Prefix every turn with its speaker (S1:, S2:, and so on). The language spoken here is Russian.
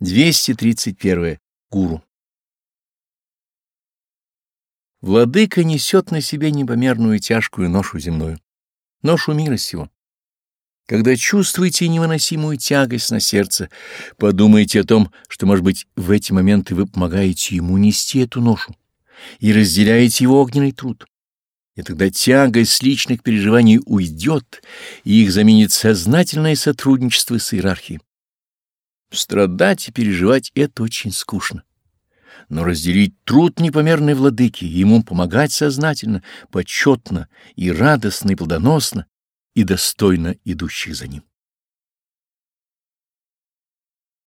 S1: 231. Гуру. Владыка несет на себе непомерную тяжкую ношу земную, ношу мира сего. Когда чувствуете невыносимую тягость на сердце, подумайте о том, что, может быть, в эти моменты вы помогаете ему нести эту ношу и разделяете его огненный труд. И тогда тягость личных переживаний уйдет, и их заменит сознательное сотрудничество с иерархией. Страдать и переживать — это очень скучно. Но разделить труд непомерной владыки, ему помогать сознательно, почетно и радостно, и плодоносно, и достойно идущих за ним.